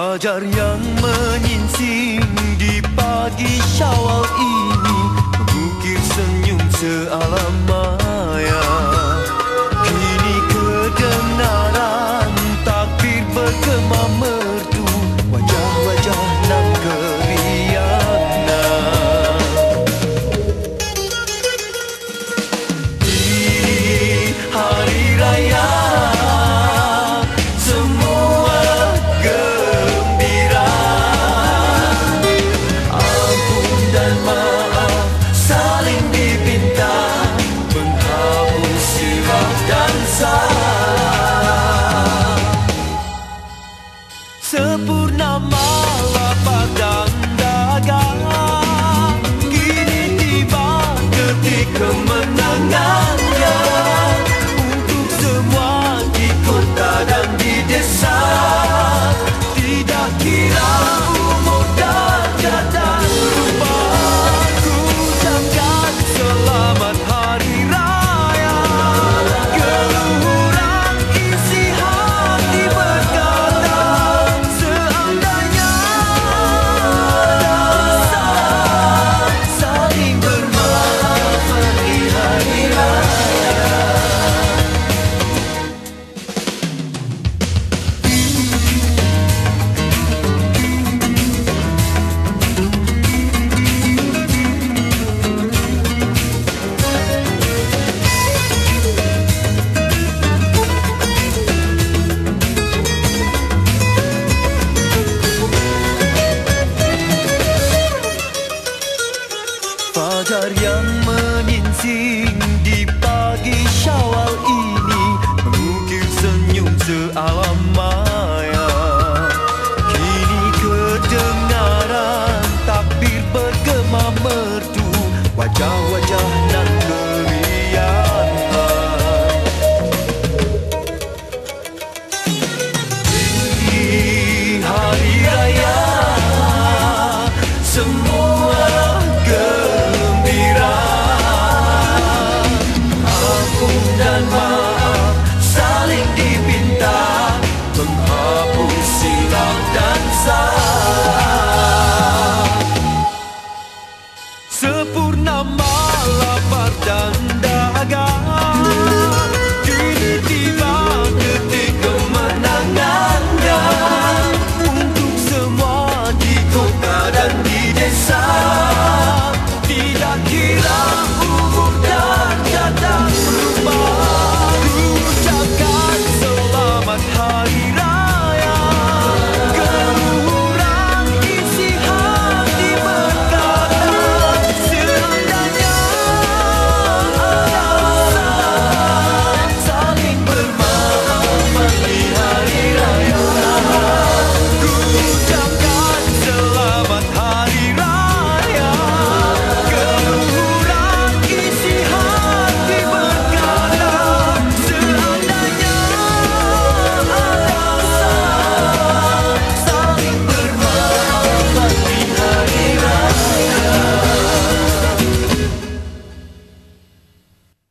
Fajar yang menyingsing di pagi syawal ini. Bukit senyum sealamat. of my